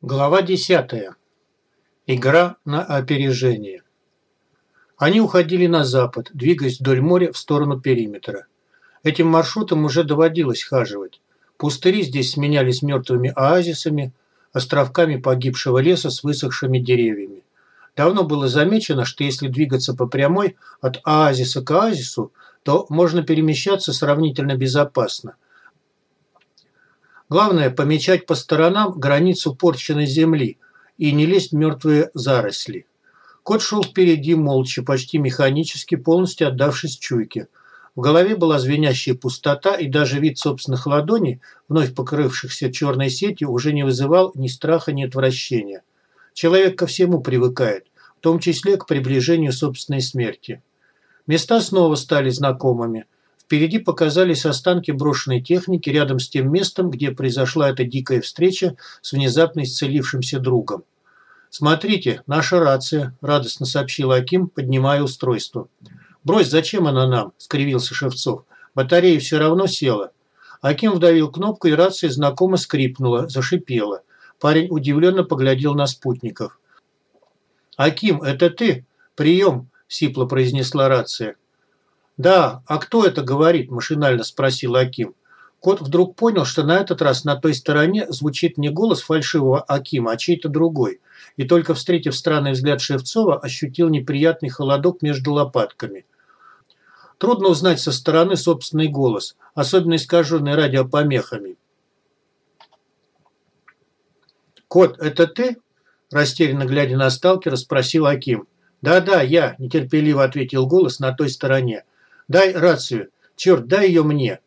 Глава 10. Игра на опережение. Они уходили на запад, двигаясь вдоль моря в сторону периметра. Этим маршрутом уже доводилось хаживать. Пустыри здесь сменялись мертвыми оазисами, островками погибшего леса с высохшими деревьями. Давно было замечено, что если двигаться по прямой от оазиса к оазису, то можно перемещаться сравнительно безопасно – Главное – помечать по сторонам границу порченной земли и не лезть в мертвые заросли. Кот шел впереди молча, почти механически, полностью отдавшись чуйке. В голове была звенящая пустота, и даже вид собственных ладоней, вновь покрывшихся черной сетью, уже не вызывал ни страха, ни отвращения. Человек ко всему привыкает, в том числе к приближению собственной смерти. Места снова стали знакомыми – Впереди показались останки брошенной техники рядом с тем местом, где произошла эта дикая встреча с внезапно исцелившимся другом. «Смотрите, наша рация», – радостно сообщил Аким, поднимая устройство. «Брось, зачем она нам?» – скривился Шевцов. «Батарея все равно села». Аким вдавил кнопку, и рация знакомо скрипнула, зашипела. Парень удивленно поглядел на спутников. «Аким, это ты? Прием!» – сипло произнесла рация. «Да, а кто это говорит?» – машинально спросил Аким. Кот вдруг понял, что на этот раз на той стороне звучит не голос фальшивого Акима, а чей-то другой. И только встретив странный взгляд Шевцова, ощутил неприятный холодок между лопатками. Трудно узнать со стороны собственный голос, особенно искаженный радиопомехами. «Кот, это ты?» – растерянно глядя на сталкера, спросил Аким. «Да-да, я», – нетерпеливо ответил голос на той стороне. Дай рацию. Черт, дай ее мне.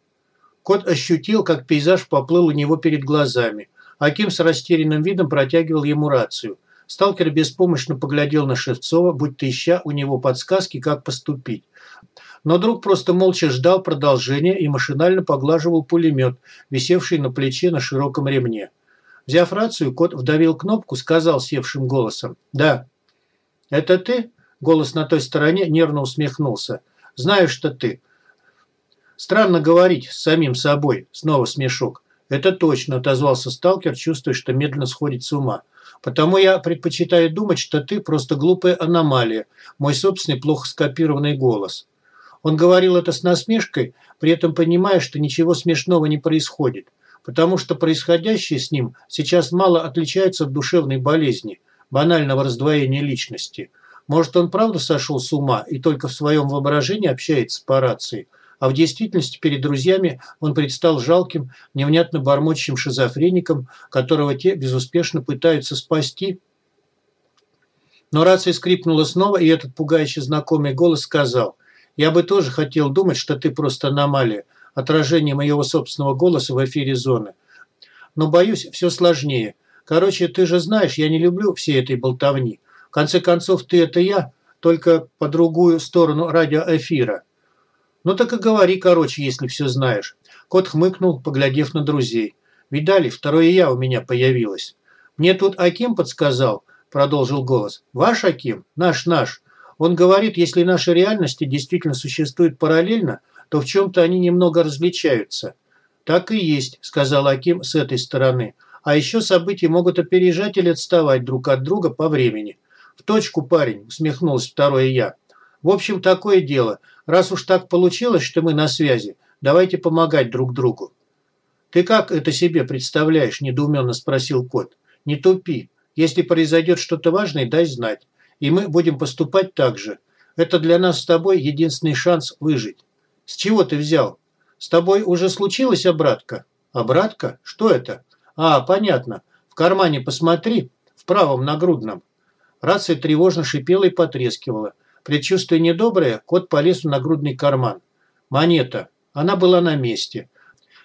Кот ощутил, как пейзаж поплыл у него перед глазами. Аким с растерянным видом протягивал ему рацию. Сталкер беспомощно поглядел на Шевцова, будто ища у него подсказки, как поступить. Но друг просто молча ждал продолжения и машинально поглаживал пулемет, висевший на плече на широком ремне. Взяв рацию, кот вдавил кнопку, сказал севшим голосом «Да». «Это ты?» Голос на той стороне нервно усмехнулся. Знаю, что ты. Странно говорить с самим собой. Снова смешок. Это точно, отозвался сталкер, чувствуя, что медленно сходит с ума. Потому я предпочитаю думать, что ты просто глупая аномалия, мой собственный плохо скопированный голос. Он говорил это с насмешкой, при этом понимая, что ничего смешного не происходит, потому что происходящее с ним сейчас мало отличается от душевной болезни, банального раздвоения личности – может, он правда сошел с ума и только в своем воображении общается по рации, а в действительности перед друзьями он предстал жалким, невнятно бормочущим шизофреником, которого те безуспешно пытаются спасти? Но рация скрипнула снова, и этот пугающий знакомый голос сказал, «Я бы тоже хотел думать, что ты просто аномалия, отражение моего собственного голоса в эфире зоны. Но, боюсь, все сложнее. Короче, ты же знаешь, я не люблю всей этой болтовни. Конце концов, ты – это я, только по другую сторону радиоэфира. Ну так и говори, короче, если все знаешь. Кот хмыкнул, поглядев на друзей. Видали, второе я у меня появилось. Мне тут Аким подсказал, продолжил голос. Ваш Аким? Наш, наш. Он говорит, если наши реальности действительно существуют параллельно, то в чем-то они немного различаются. Так и есть, сказал Аким с этой стороны. А еще события могут опережать или отставать друг от друга по времени. «В точку, парень», – усмехнулась второе я. «В общем, такое дело. Раз уж так получилось, что мы на связи, давайте помогать друг другу». «Ты как это себе представляешь?» – недоуменно спросил кот. «Не тупи. Если произойдет что-то важное, дай знать. И мы будем поступать так же. Это для нас с тобой единственный шанс выжить». «С чего ты взял? С тобой уже случилась обратка?» «Обратка? Что это?» «А, понятно. В кармане посмотри, в правом нагрудном». Рация тревожно шипела и потрескивала. Предчувствуя недоброе, кот полез в нагрудный карман. Монета. Она была на месте.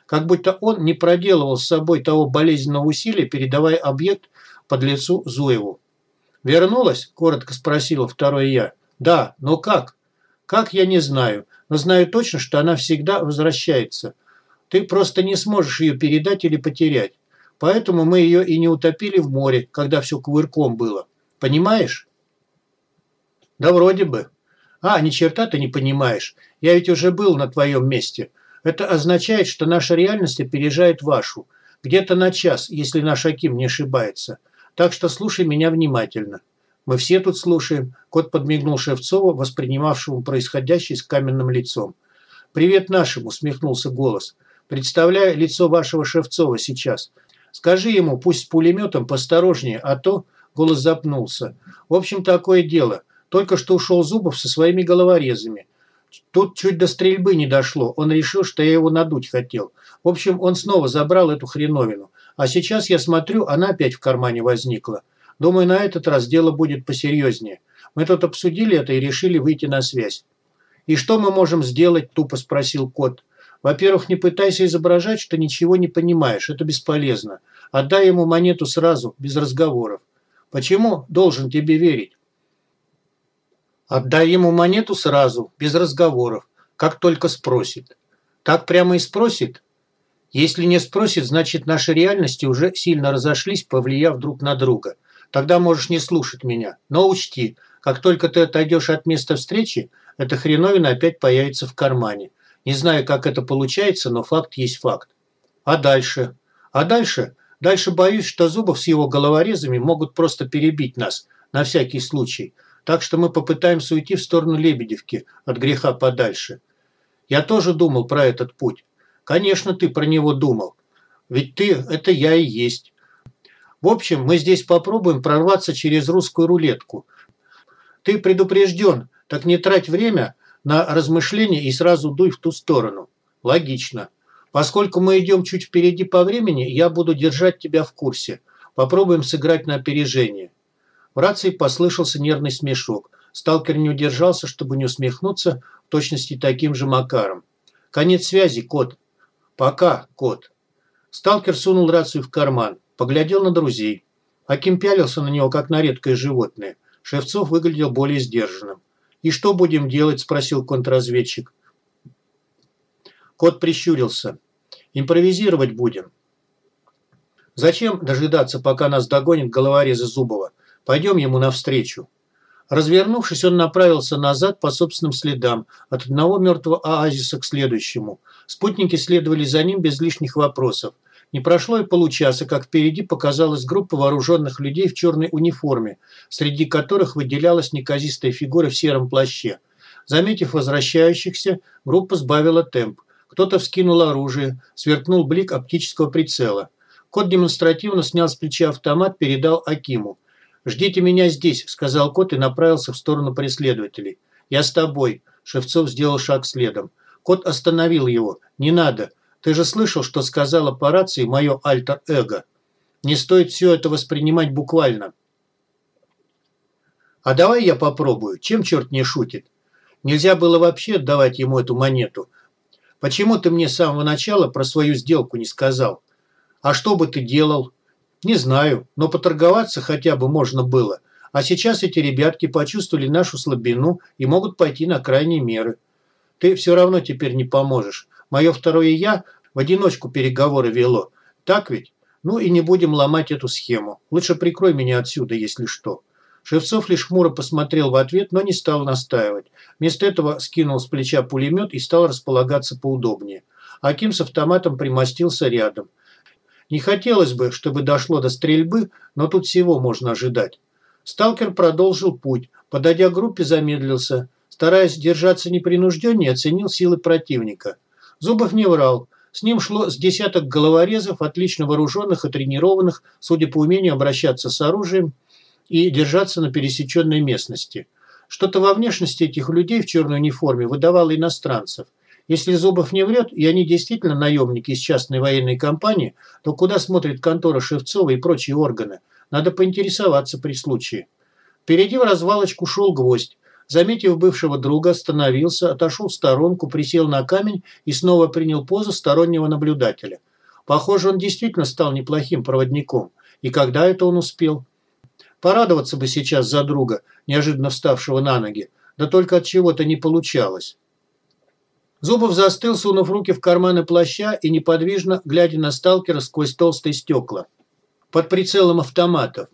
Как будто он не проделывал с собой того болезненного усилия, передавая объект под лицу Зуеву. «Вернулась?» – коротко спросила второе я. «Да, но как?» «Как, я не знаю, но знаю точно, что она всегда возвращается. Ты просто не сможешь ее передать или потерять. Поэтому мы ее и не утопили в море, когда все кувырком было. Понимаешь? Да вроде бы. А, ни черта ты не понимаешь. Я ведь уже был на твоем месте. Это означает, что наша реальность опережает вашу. Где-то на час, если наш Аким не ошибается. Так что слушай меня внимательно. Мы все тут слушаем. Кот подмигнул Шевцову, воспринимавшему происходящее с каменным лицом. «Привет нашему!» – усмехнулся голос. «Представляю лицо вашего Шевцова сейчас. Скажи ему, пусть с пулеметом посторожнее, а то...» – голос запнулся. «В общем, такое дело. Только что ушел Зубов со своими головорезами. Тут чуть до стрельбы не дошло. Он решил, что я его надуть хотел. В общем, он снова забрал эту хреновину. А сейчас я смотрю, она опять в кармане возникла. Думаю, на этот раз дело будет посерьезнее. Мы тут обсудили это и решили выйти на связь. «И что мы можем сделать?» – тупо спросил кот. «Во-первых, не пытайся изображать, что ничего не понимаешь. Это бесполезно. Отдай ему монету сразу, без разговоров. Почему должен тебе верить? Отдай ему монету сразу, без разговоров, как только спросит. Так прямо и спросит? Если не спросит, значит наши реальности уже сильно разошлись, повлияв друг на друга. Тогда можешь не слушать меня. Но учти, как только ты отойдешь от места встречи, эта хреновина опять появится в кармане. Не знаю, как это получается, но факт есть факт. А дальше? А дальше? Дальше боюсь, что Зубов с его головорезами могут просто перебить нас, на всякий случай – так что мы попытаемся уйти в сторону Лебедевки, от греха подальше. Я тоже думал про этот путь. Конечно, ты про него думал. Ведь ты – это я и есть. В общем, мы здесь попробуем прорваться через русскую рулетку. Ты предупрежден, так не трать время на размышления и сразу дуй в ту сторону. Логично. Поскольку мы идем чуть впереди по времени, я буду держать тебя в курсе. Попробуем сыграть на опережение. В рации послышался нервный смешок. Сталкер не удержался, чтобы не усмехнуться в точности таким же макаром. «Конец связи, кот». «Пока, кот». Сталкер сунул рацию в карман, поглядел на друзей. Аким пялился на него, как на редкое животное. Шевцов выглядел более сдержанным. «И что будем делать?» – спросил контрразведчик. Кот прищурился. «Импровизировать будем». «Зачем дожидаться, пока нас догонит головорезы Зубова? Пойдем ему навстречу». Развернувшись, он направился назад по собственным следам, от одного мертвого оазиса к следующему. Спутники следовали за ним без лишних вопросов. Не прошло и получаса, как впереди показалась группа вооруженных людей в черной униформе, среди которых выделялась неказистая фигура в сером плаще. Заметив возвращающихся, группа сбавила темп. Кто-то вскинул оружие, сверкнул блик оптического прицела. Кот демонстративно снял с плеча автомат, передал Акиму. «Ждите меня здесь», – сказал кот и направился в сторону преследователей. «Я с тобой», – Шевцов сделал шаг следом. Кот остановил его. «Не надо. Ты же слышал, что сказала по рации мое альтер-эго. Не стоит все это воспринимать буквально». «А давай я попробую. Чем черт не шутит? Нельзя было вообще отдавать ему эту монету. Почему ты мне с самого начала про свою сделку не сказал? А что бы ты делал? Не знаю, но поторговаться хотя бы можно было. А сейчас эти ребятки почувствовали нашу слабину и могут пойти на крайние меры. Ты все равно теперь не поможешь. Мое второе «я» в одиночку переговоры вело. Так ведь? Ну и не будем ломать эту схему. Лучше прикрой меня отсюда, если что». Шевцов лишь хмуро посмотрел в ответ, но не стал настаивать. Вместо этого скинул с плеча пулемет и стал располагаться поудобнее. Аким с автоматом примостился рядом. Не хотелось бы, чтобы дошло до стрельбы, но тут всего можно ожидать. Сталкер продолжил путь. Подойдя к группе, замедлился. Стараясь держаться непринужденнее, оценил силы противника. Зубов не врал. С ним шло с десяток головорезов, отлично вооруженных и тренированных, судя по умению обращаться с оружием и держаться на пересеченной местности. Что-то во внешности этих людей в черной униформе выдавало иностранцев. Если Зубов не врет, и они действительно наемники из частной военной компании, то куда смотрит контора Шевцова и прочие органы? Надо поинтересоваться при случае. Впереди в развалочку шел гвоздь. Заметив бывшего друга, остановился, отошел в сторонку, присел на камень и снова принял позу стороннего наблюдателя. Похоже, он действительно стал неплохим проводником. И когда это он успел? Порадоваться бы сейчас за друга, неожиданно вставшего на ноги. Да только от чего-то не получалось. Зубов застыл, сунув руки в карманы плаща и неподвижно, глядя на сталкера сквозь толстые стекла. Под прицелом автоматов.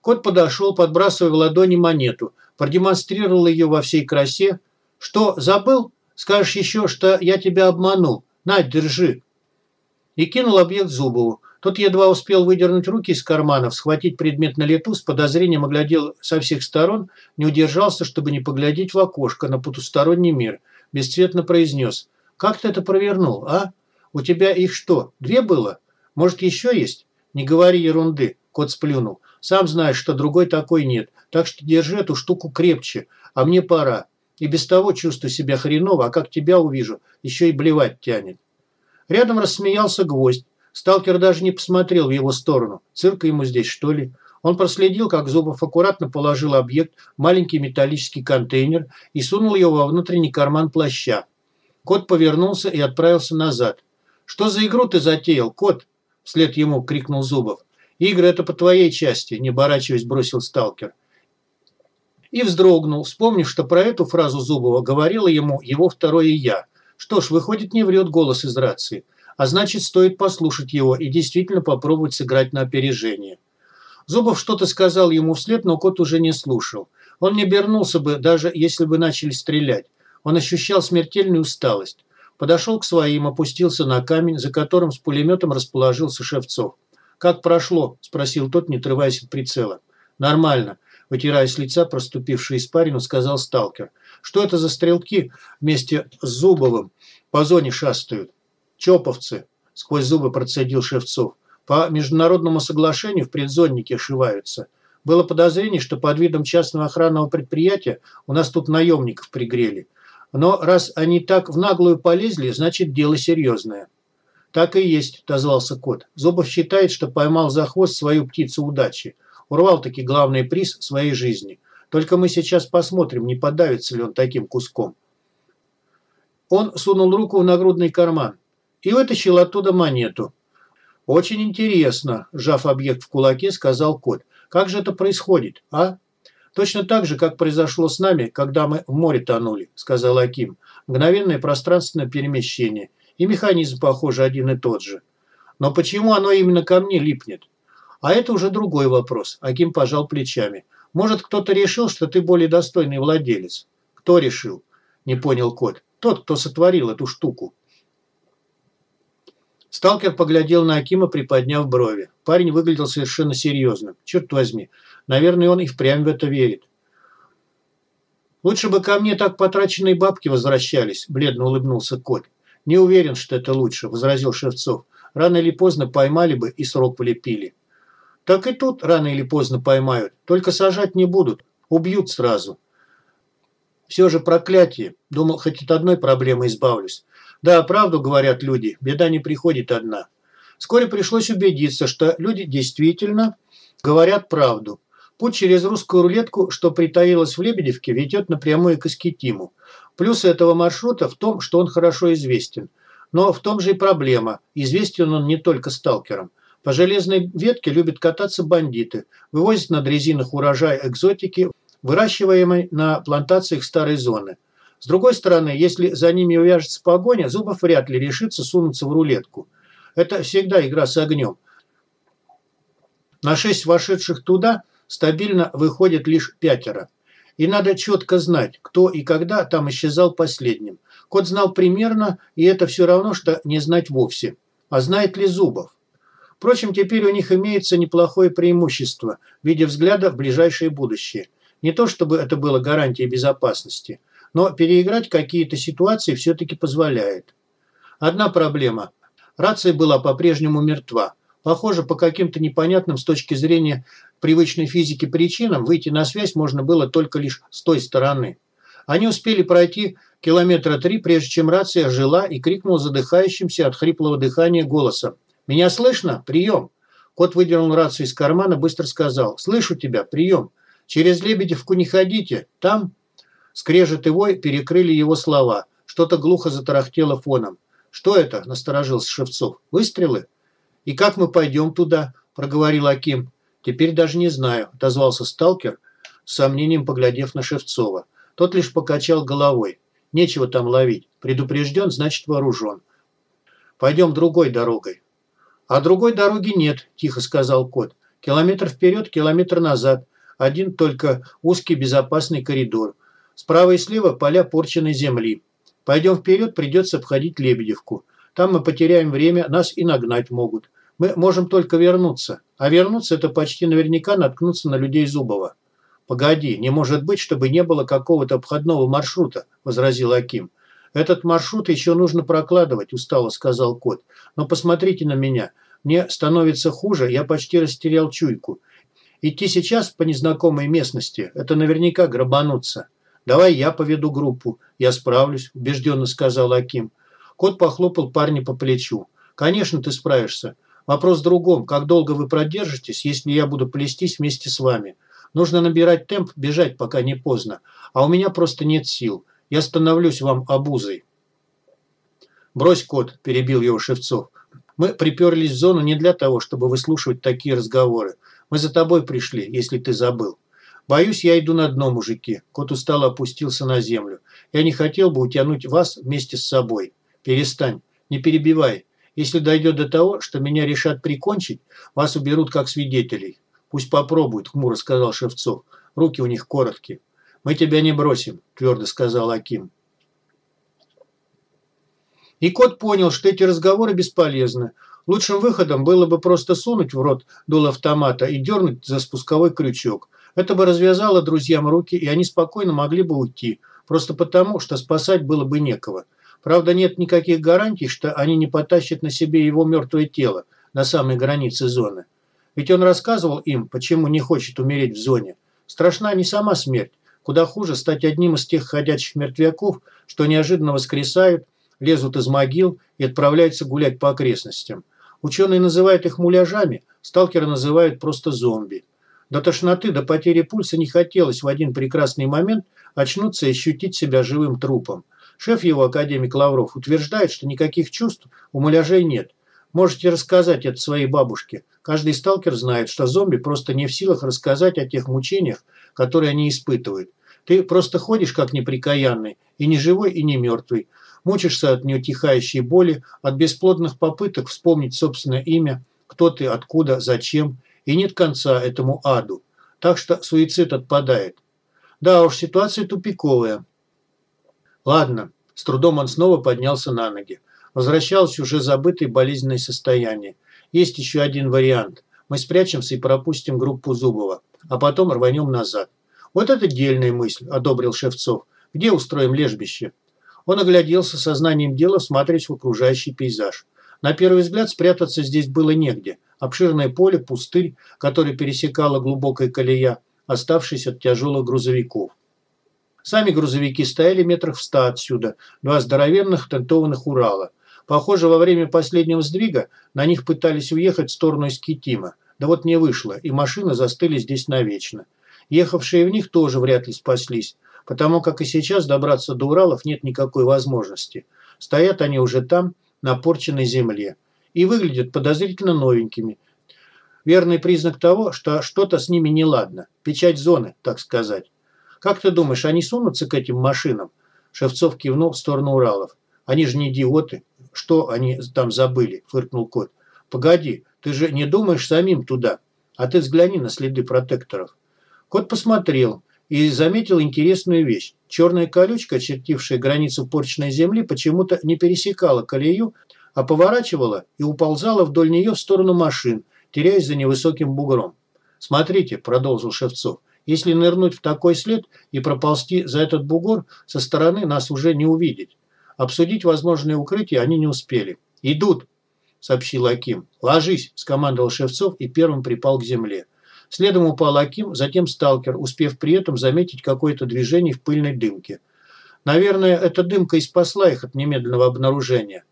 Кот подошел, подбрасывая в ладони монету, продемонстрировал ее во всей красе. «Что, забыл? Скажешь еще, что я тебя обманул. На, держи». и кинул объект Зубову. Тот едва успел выдернуть руки из карманов, схватить предмет на лету, с подозрением оглядел со всех сторон, не удержался, чтобы не поглядеть в окошко на потусторонний мир. Бесцветно произнес. «Как ты это провернул, а? У тебя их что, две было? Может, еще есть?» «Не говори ерунды», – кот сплюнул. «Сам знаешь, что другой такой нет, так что держи эту штуку крепче, а мне пора. И без того чувствую себя хреново, а как тебя увижу, еще и блевать тянет». Рядом рассмеялся гвоздь. Сталкер даже не посмотрел в его сторону. Цирка ему здесь, что ли? Он проследил, как Зубов аккуратно положил объект в маленький металлический контейнер и сунул его во внутренний карман плаща. Кот повернулся и отправился назад. «Что за игру ты затеял, кот?» Вслед ему крикнул Зубов. «Игры – это по твоей части», – не оборачиваясь, бросил сталкер. И вздрогнул, вспомнив, что про эту фразу Зубова говорила ему его второе «я». Что ж, выходит, не врет голос из рации – а значит, стоит послушать его и действительно попробовать сыграть на опережение. Зубов что-то сказал ему вслед, но кот уже не слушал. Он не обернулся бы, даже если бы начали стрелять. Он ощущал смертельную усталость. Подошел к своим, опустился на камень, за которым с пулеметом расположился Шевцов. «Как прошло?» – спросил тот, не отрываясь от прицела. «Нормально», – вытирая с лица проступивший испарину, сказал сталкер. «Что это за стрелки вместе с Зубовым по зоне шастают?» «Чоповцы», – сквозь зубы процедил Шевцов. «По международному соглашению в предзоннике ошиваются. Было подозрение, что под видом частного охранного предприятия у нас тут наемников пригрели. Но раз они так в наглую полезли, значит дело серьезное». «Так и есть», – отозвался кот. Зубов считает, что поймал за хвост свою птицу удачи. Урвал-таки главный приз своей жизни. Только мы сейчас посмотрим, не подавится ли он таким куском. Он сунул руку в нагрудный карман и вытащил оттуда монету. «Очень интересно», – сжав объект в кулаке, сказал кот. «Как же это происходит, а?» «Точно так же, как произошло с нами, когда мы в море тонули», – сказал Аким. «Мгновенное пространственное перемещение. И механизм, похоже, один и тот же. Но почему оно именно ко мне липнет?» «А это уже другой вопрос», – Аким пожал плечами. «Может, кто-то решил, что ты более достойный владелец?» «Кто решил?» – не понял кот. «Тот, кто сотворил эту штуку». Сталкер поглядел на Акима, приподняв брови. Парень выглядел совершенно серьезным. Черт возьми, наверное, он и впрямь в это верит. «Лучше бы ко мне так потраченные бабки возвращались», – бледно улыбнулся кот. «Не уверен, что это лучше», – возразил Шевцов. «Рано или поздно поймали бы и срок полепили». «Так и тут рано или поздно поймают. Только сажать не будут. Убьют сразу». «Все же проклятие. Думал, хоть от одной проблемы избавлюсь. Да, правду говорят люди, беда не приходит одна. Вскоре пришлось убедиться, что люди действительно говорят правду. Путь через русскую рулетку, что притаилась в Лебедевке, ведет напрямую к Искитиму. Плюс этого маршрута в том, что он хорошо известен. Но в том же и проблема. Известен он не только сталкерам. По железной ветке любят кататься бандиты, вывозят на дрезинах урожай экзотики, выращиваемой на плантациях старой зоны. С другой стороны, если за ними увяжется погоня, Зубов вряд ли решится сунуться в рулетку. Это всегда игра с огнем. На шесть вошедших туда стабильно выходит лишь пятеро. И надо четко знать, кто и когда там исчезал последним. Кот знал примерно, и это все равно, что не знать вовсе. А знает ли Зубов? Впрочем, теперь у них имеется неплохое преимущество в виде взгляда в ближайшее будущее. Не то чтобы это было гарантией безопасности – но переиграть какие-то ситуации все-таки позволяет. Одна проблема. Рация была по-прежнему мертва. Похоже, по каким-то непонятным с точки зрения привычной физики причинам выйти на связь можно было только лишь с той стороны. Они успели пройти километра три, прежде чем рация жила и крикнул задыхающимся от хриплого дыхания голосом. «Меня слышно? Прием!» Кот выдернул рацию из кармана, быстро сказал. «Слышу тебя, прием! Через Лебедевку не ходите, там Скрежет вой перекрыли его слова. Что-то глухо затарахтело фоном. «Что это?» – насторожился Шевцов. «Выстрелы?» «И как мы пойдем туда?» – проговорил Аким. «Теперь даже не знаю», – отозвался сталкер, с сомнением поглядев на Шевцова. Тот лишь покачал головой. «Нечего там ловить. Предупрежден, значит вооружен. Пойдем другой дорогой». «А другой дороги нет», – тихо сказал кот. «Километр вперед, километр назад. Один только узкий безопасный коридор. Справа и слева поля порченной земли. Пойдем вперед, придется обходить Лебедевку. Там мы потеряем время, нас и нагнать могут. Мы можем только вернуться. А вернуться – это почти наверняка наткнуться на людей Зубова. «Погоди, не может быть, чтобы не было какого-то обходного маршрута», – возразил Аким. «Этот маршрут еще нужно прокладывать», – устало сказал кот. «Но посмотрите на меня. Мне становится хуже, я почти растерял чуйку. Идти сейчас по незнакомой местности – это наверняка грабануться. Давай я поведу группу. Я справлюсь», – убежденно сказал Аким. Кот похлопал парня по плечу. «Конечно, ты справишься. Вопрос в другом. Как долго вы продержитесь, если я буду плестись вместе с вами? Нужно набирать темп, бежать, пока не поздно. А у меня просто нет сил. Я становлюсь вам обузой». «Брось, кот», – перебил его Шевцов. «Мы приперлись в зону не для того, чтобы выслушивать такие разговоры. Мы за тобой пришли, если ты забыл. Боюсь, я иду на дно, мужики. Кот устало опустился на землю. Я не хотел бы утянуть вас вместе с собой. Перестань, не перебивай. Если дойдет до того, что меня решат прикончить, вас уберут как свидетелей. Пусть попробуют, хмуро сказал Шевцов. Руки у них короткие. Мы тебя не бросим, твердо сказал Аким. И кот понял, что эти разговоры бесполезны. Лучшим выходом было бы просто сунуть в рот дуло автомата и дернуть за спусковой крючок. Это бы развязало друзьям руки, и они спокойно могли бы уйти, просто потому, что спасать было бы некого. Правда, нет никаких гарантий, что они не потащат на себе его мертвое тело на самой границе зоны. Ведь он рассказывал им, почему не хочет умереть в зоне. Страшна не сама смерть. Куда хуже стать одним из тех ходячих мертвяков, что неожиданно воскресают, лезут из могил и отправляются гулять по окрестностям. Ученые называют их муляжами, сталкеры называют просто зомби. До тошноты, до потери пульса не хотелось в один прекрасный момент очнуться и ощутить себя живым трупом. Шеф его, академик Лавров, утверждает, что никаких чувств у муляжей нет. Можете рассказать это своей бабушке. Каждый сталкер знает, что зомби просто не в силах рассказать о тех мучениях, которые они испытывают. Ты просто ходишь как неприкаянный, и не живой, и не мертвый. Мучишься от неутихающей боли, от бесплодных попыток вспомнить собственное имя, кто ты, откуда, зачем, и нет конца этому аду. Так что суицид отпадает. Да уж, ситуация тупиковая. Ладно, с трудом он снова поднялся на ноги. Возвращалось уже забытое болезненное состояние. Есть еще один вариант. Мы спрячемся и пропустим группу Зубова, а потом рванем назад. Вот это дельная мысль, одобрил Шевцов. Где устроим лежбище? Он огляделся сознанием дела, всматриваясь в окружающий пейзаж. На первый взгляд спрятаться здесь было негде. Обширное поле, пустырь, который пересекала глубокая колея, оставшись от тяжелых грузовиков. Сами грузовики стояли метрах в ста отсюда, два здоровенных тентованных Урала. Похоже, во время последнего сдвига на них пытались уехать в сторону Искитима. Да вот не вышло, и машины застыли здесь навечно. Ехавшие в них тоже вряд ли спаслись потому как и сейчас добраться до Уралов нет никакой возможности. Стоят они уже там, на порченной земле, и выглядят подозрительно новенькими. Верный признак того, что что-то с ними неладно. Печать зоны, так сказать. Как ты думаешь, они сунутся к этим машинам? Шевцов кивнул в сторону Уралов. Они же не идиоты. Что они там забыли? Фыркнул кот. Погоди, ты же не думаешь самим туда. А ты взгляни на следы протекторов. Кот посмотрел и заметил интересную вещь. Черная колючка, очертившая границу порченной земли, почему-то не пересекала колею, а поворачивала и уползала вдоль нее в сторону машин, теряясь за невысоким бугром. «Смотрите», – продолжил Шевцов, – «если нырнуть в такой след и проползти за этот бугор, со стороны нас уже не увидеть. Обсудить возможные укрытия они не успели. «Идут», – сообщил Аким. «Ложись», – скомандовал Шевцов и первым припал к земле. Следом упал Аким, затем сталкер, успев при этом заметить какое-то движение в пыльной дымке. Наверное, эта дымка и спасла их от немедленного обнаружения.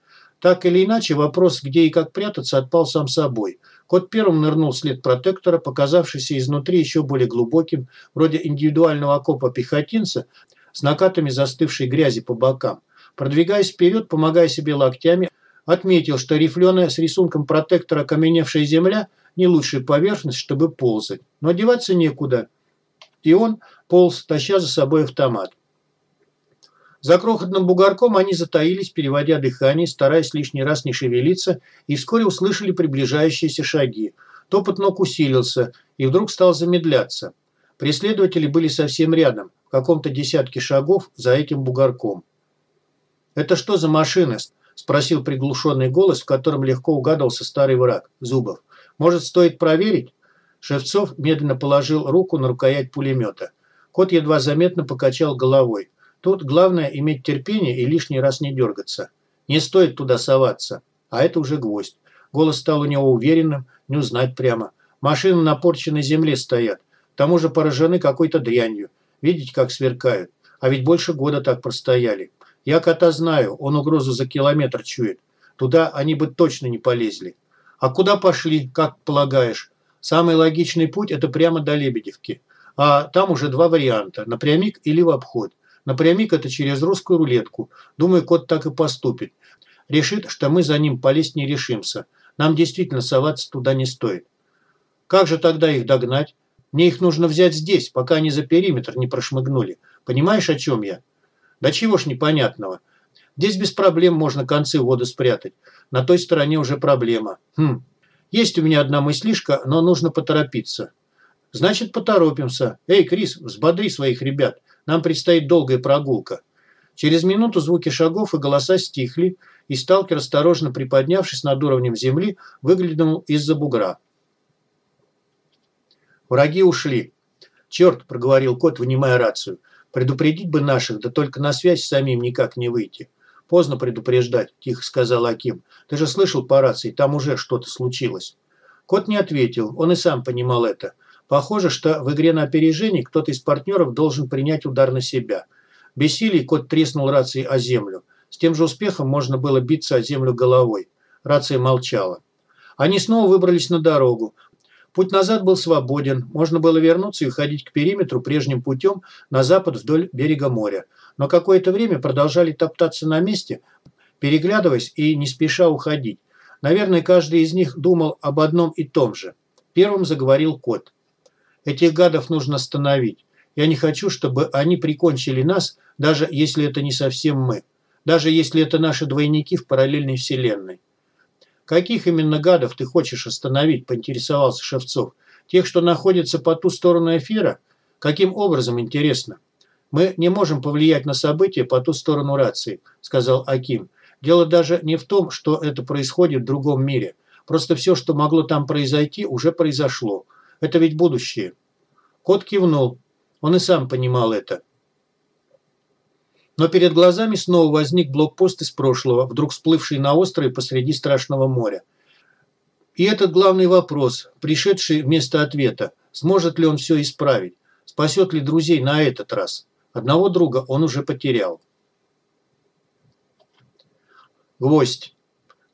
Так или иначе, вопрос, где и как прятаться, отпал сам собой. Кот первым нырнул след протектора, показавшийся изнутри еще более глубоким, вроде индивидуального окопа пехотинца, с накатами застывшей грязи по бокам. Продвигаясь вперед, помогая себе локтями, отметил, что рифленая с рисунком протектора каменевшая земля – не лучшая поверхность, чтобы ползать. Но одеваться некуда. И он полз, таща за собой автомат. За крохотным бугорком они затаились, переводя дыхание, стараясь лишний раз не шевелиться, и вскоре услышали приближающиеся шаги. Топот ног усилился и вдруг стал замедляться. Преследователи были совсем рядом, в каком-то десятке шагов за этим бугорком. «Это что за машины?» – спросил приглушенный голос, в котором легко угадывался старый враг – Зубов. «Может, стоит проверить?» Шевцов медленно положил руку на рукоять пулемета. Кот едва заметно покачал головой. Тут главное иметь терпение и лишний раз не дергаться. Не стоит туда соваться. А это уже гвоздь. Голос стал у него уверенным, не узнать прямо. Машины на порченной земле стоят. К тому же поражены какой-то дрянью. Видите, как сверкают. А ведь больше года так простояли. Я кота знаю, он угрозу за километр чует. Туда они бы точно не полезли. А куда пошли, как полагаешь? Самый логичный путь – это прямо до Лебедевки. А там уже два варианта – напрямик или в обход. Напрямик – это через русскую рулетку. Думаю, кот так и поступит. Решит, что мы за ним полезть не решимся. Нам действительно соваться туда не стоит. Как же тогда их догнать? Мне их нужно взять здесь, пока они за периметр не прошмыгнули. Понимаешь, о чем я? Да чего ж непонятного. Здесь без проблем можно концы в воду спрятать. На той стороне уже проблема. Хм. Есть у меня одна мыслишка, но нужно поторопиться. Значит, поторопимся. Эй, Крис, взбодри своих ребят. Нам предстоит долгая прогулка. Через минуту звуки шагов и голоса стихли, и сталкер, осторожно приподнявшись над уровнем земли, выглянул из-за бугра. Враги ушли. «Черт!» – проговорил кот, вынимая рацию. «Предупредить бы наших, да только на связь самим никак не выйти». «Поздно предупреждать», – тихо сказал Аким. «Ты же слышал по рации, там уже что-то случилось». Кот не ответил, он и сам понимал это. Похоже, что в игре на опережение кто-то из партнеров должен принять удар на себя. Бессилий кот треснул рацией о землю. С тем же успехом можно было биться о землю головой. Рация молчала. Они снова выбрались на дорогу. Путь назад был свободен, можно было вернуться и ходить к периметру прежним путем на запад вдоль берега моря. Но какое-то время продолжали топтаться на месте, переглядываясь и не спеша уходить. Наверное, каждый из них думал об одном и том же. Первым заговорил кот. «Этих гадов нужно остановить. Я не хочу, чтобы они прикончили нас, даже если это не совсем мы. Даже если это наши двойники в параллельной вселенной. «Каких именно гадов ты хочешь остановить?» – поинтересовался Шевцов. «Тех, что находятся по ту сторону эфира? Каким образом, интересно?» «Мы не можем повлиять на события по ту сторону рации», – сказал Аким. «Дело даже не в том, что это происходит в другом мире. Просто все, что могло там произойти, уже произошло. Это ведь будущее». Кот кивнул. Он и сам понимал это. Но перед глазами снова возник блокпост из прошлого, вдруг всплывший на острове посреди страшного моря. И этот главный вопрос, пришедший вместо ответа, сможет ли он все исправить, спасет ли друзей на этот раз. Одного друга он уже потерял. Гвоздь.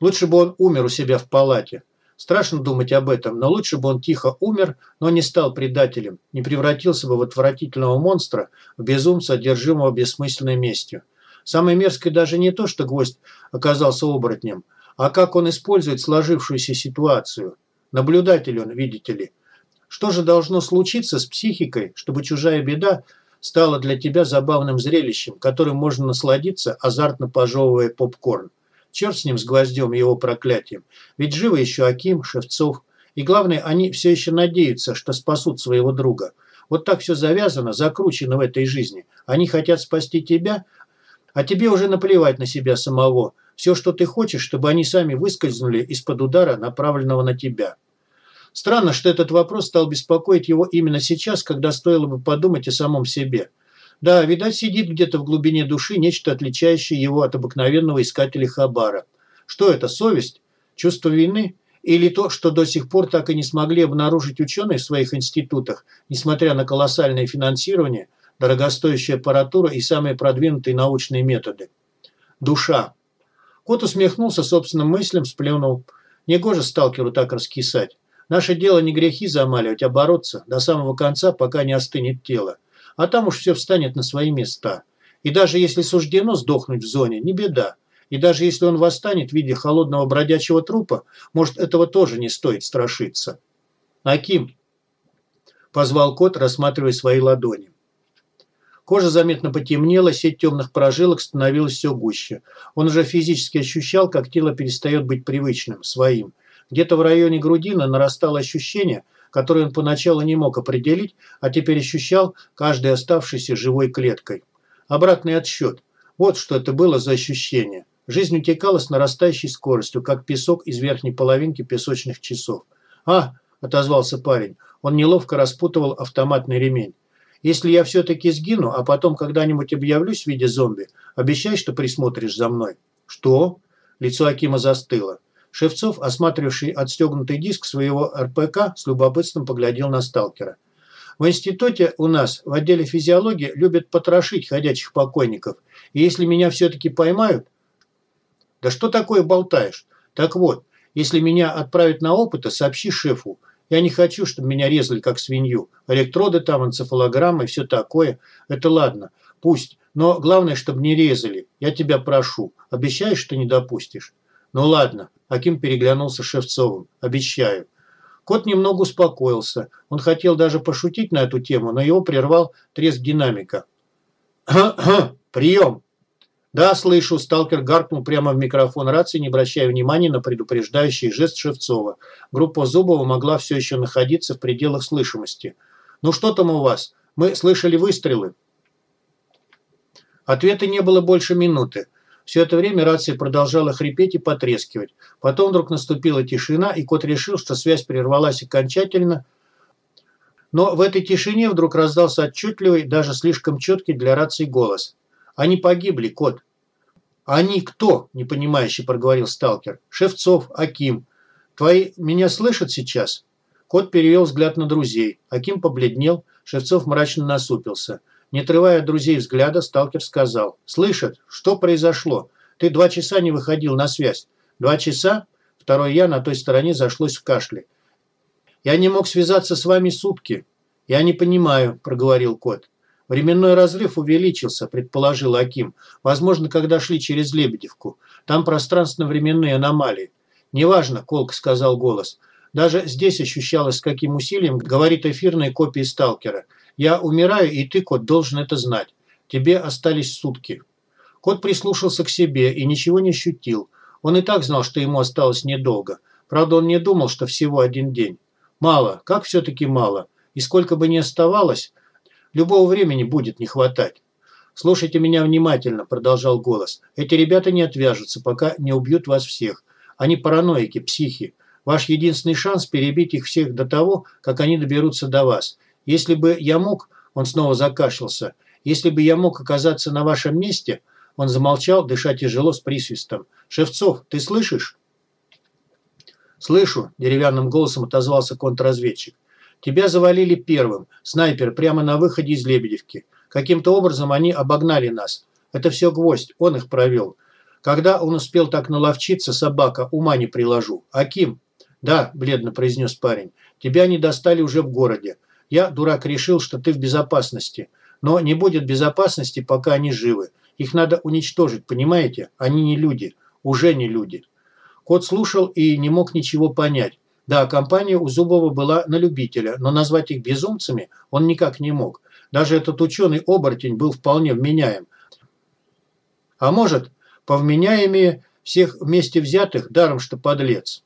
Лучше бы он умер у себя в палате. Страшно думать об этом, но лучше бы он тихо умер, но не стал предателем, не превратился бы в отвратительного монстра, в безумца, одержимого бессмысленной местью. Самое мерзкое даже не то, что гвоздь оказался оборотнем, а как он использует сложившуюся ситуацию. Наблюдатель он, видите ли. Что же должно случиться с психикой, чтобы чужая беда стала для тебя забавным зрелищем, которым можно насладиться, азартно пожевывая попкорн? Черт с ним, с гвоздем его проклятием. Ведь живы еще Аким, Шевцов. И главное, они все еще надеются, что спасут своего друга. Вот так все завязано, закручено в этой жизни. Они хотят спасти тебя, а тебе уже наплевать на себя самого. Все, что ты хочешь, чтобы они сами выскользнули из-под удара, направленного на тебя. Странно, что этот вопрос стал беспокоить его именно сейчас, когда стоило бы подумать о самом себе. Да, видать, сидит где-то в глубине души нечто отличающее его от обыкновенного искателя хабара. Что это, совесть? Чувство вины? Или то, что до сих пор так и не смогли обнаружить ученые в своих институтах, несмотря на колоссальное финансирование, дорогостоящую аппаратуру и самые продвинутые научные методы? Душа. Кот усмехнулся собственным мыслям, сплюнул. Негоже сталкеру так раскисать. Наше дело не грехи замаливать, а бороться до самого конца, пока не остынет тело а там уж все встанет на свои места. И даже если суждено сдохнуть в зоне, не беда. И даже если он восстанет в виде холодного бродячего трупа, может, этого тоже не стоит страшиться. «Аким!» – позвал кот, рассматривая свои ладони. Кожа заметно потемнела, сеть темных прожилок становилась все гуще. Он уже физически ощущал, как тело перестает быть привычным, своим. Где-то в районе грудины нарастало ощущение – который он поначалу не мог определить, а теперь ощущал каждой оставшейся живой клеткой. Обратный отсчет. Вот что это было за ощущение. Жизнь утекала с нарастающей скоростью, как песок из верхней половинки песочных часов. «А!» – отозвался парень. Он неловко распутывал автоматный ремень. «Если я все-таки сгину, а потом когда-нибудь объявлюсь в виде зомби, обещай, что присмотришь за мной». «Что?» – лицо Акима застыло. Шевцов, осматривавший отстегнутый диск своего РПК, с любопытством поглядел на сталкера. В институте у нас, в отделе физиологии, любят потрошить ходячих покойников. И если меня все-таки поймают... Да что такое болтаешь? Так вот, если меня отправят на опыты, сообщи шефу. Я не хочу, чтобы меня резали как свинью. Электроды там, энцефалограммы, все такое. Это ладно, пусть. Но главное, чтобы не резали. Я тебя прошу. Обещаешь, что не допустишь? Ну ладно. Аким переглянулся Шевцовым. Обещаю. Кот немного успокоился. Он хотел даже пошутить на эту тему, но его прервал треск динамика. «Прием!» «Да, слышу», – сталкер гаркнул прямо в микрофон рации, не обращая внимания на предупреждающий жест Шевцова. Группа Зубова могла все еще находиться в пределах слышимости. «Ну что там у вас? Мы слышали выстрелы». Ответа не было больше минуты. Все это время рация продолжала хрипеть и потрескивать. Потом вдруг наступила тишина, и кот решил, что связь прервалась окончательно. Но в этой тишине вдруг раздался отчетливый, даже слишком четкий для рации голос. «Они погибли, кот». «Они кто?» – непонимающе проговорил сталкер. «Шевцов, Аким. Твои меня слышат сейчас?» Кот перевел взгляд на друзей. Аким побледнел, Шевцов мрачно насупился. Не отрывая от друзей взгляда, сталкер сказал. «Слышат, что произошло? Ты два часа не выходил на связь». «Два часа?» Второй я на той стороне зашлось в кашле. «Я не мог связаться с вами сутки». «Я не понимаю», – проговорил кот. «Временной разрыв увеличился», – предположил Аким. «Возможно, когда шли через Лебедевку. Там пространственно-временные аномалии». «Неважно», – колк сказал голос. «Даже здесь ощущалось, с каким усилием говорит эфирная копия сталкера – я умираю, и ты, кот, должен это знать. Тебе остались сутки». Кот прислушался к себе и ничего не ощутил. Он и так знал, что ему осталось недолго. Правда, он не думал, что всего один день. Мало, как все-таки мало. И сколько бы ни оставалось, любого времени будет не хватать. «Слушайте меня внимательно», – продолжал голос. «Эти ребята не отвяжутся, пока не убьют вас всех. Они параноики, психи. Ваш единственный шанс – перебить их всех до того, как они доберутся до вас. Если бы я мог, он снова закашлялся, если бы я мог оказаться на вашем месте, он замолчал, дыша тяжело с присвистом. Шевцов, ты слышишь? Слышу, деревянным голосом отозвался контрразведчик. Тебя завалили первым, снайпер, прямо на выходе из Лебедевки. Каким-то образом они обогнали нас. Это все гвоздь, он их провел. Когда он успел так наловчиться, собака, ума не приложу. Аким? Да, бледно произнес парень. Тебя не достали уже в городе. Я, дурак, решил, что ты в безопасности. Но не будет безопасности, пока они живы. Их надо уничтожить, понимаете? Они не люди. Уже не люди. Кот слушал и не мог ничего понять. Да, компания у Зубова была на любителя, но назвать их безумцами он никак не мог. Даже этот ученый-оборотень был вполне вменяем. А может, повменяемее всех вместе взятых, даром что подлец.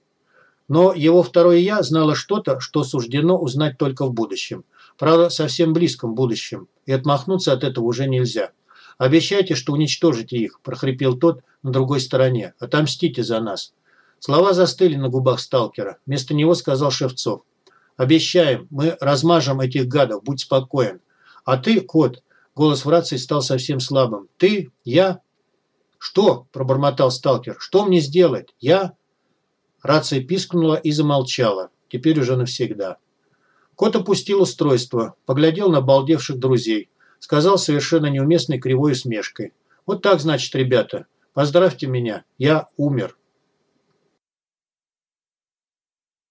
Но его второе «я» знало что-то, что суждено узнать только в будущем. Правда, совсем близком будущем. И отмахнуться от этого уже нельзя. «Обещайте, что уничтожите их», – прохрипел тот на другой стороне. «Отомстите за нас». Слова застыли на губах сталкера. Вместо него сказал Шевцов. «Обещаем, мы размажем этих гадов, будь спокоен. А ты, кот, голос в рации стал совсем слабым. Ты, я...» «Что?» – пробормотал сталкер. «Что мне сделать? Я...» Рация пискнула и замолчала. Теперь уже навсегда. Кот опустил устройство, поглядел на обалдевших друзей. Сказал совершенно неуместной кривой усмешкой. «Вот так, значит, ребята. Поздравьте меня. Я умер».